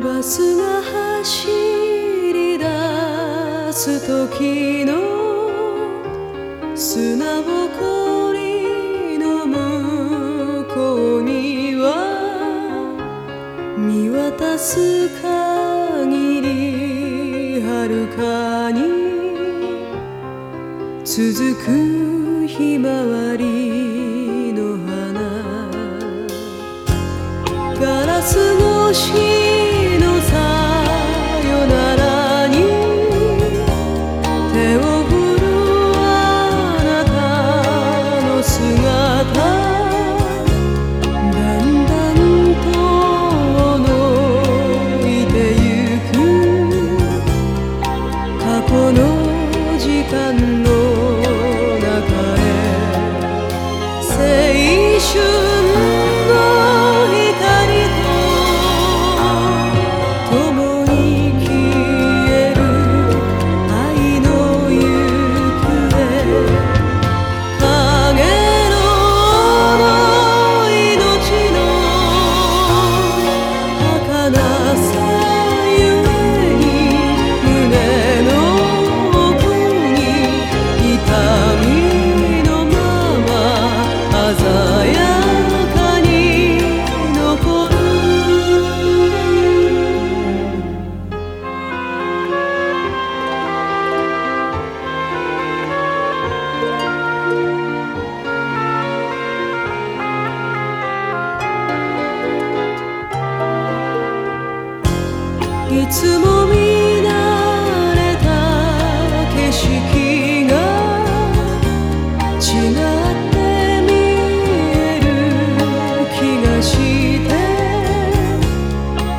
バスが走り出す時の砂ぼこりの向こうには見渡す限り遥かに続くひまわりの花ガラス越しいつも見慣れた景色が違って見える気がして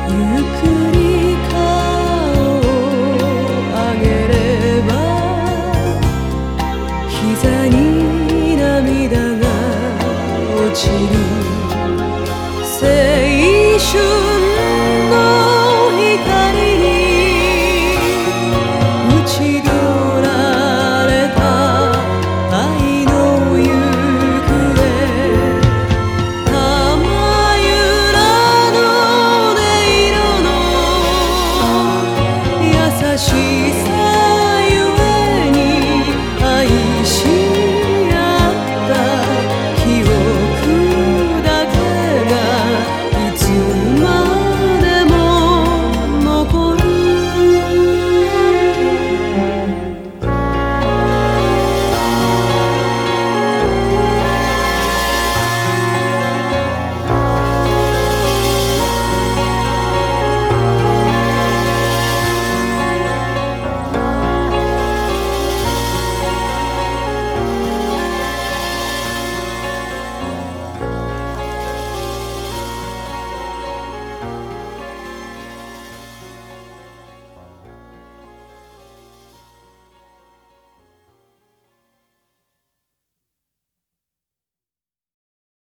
ゆっくり顔を上げれば膝に涙が落ちる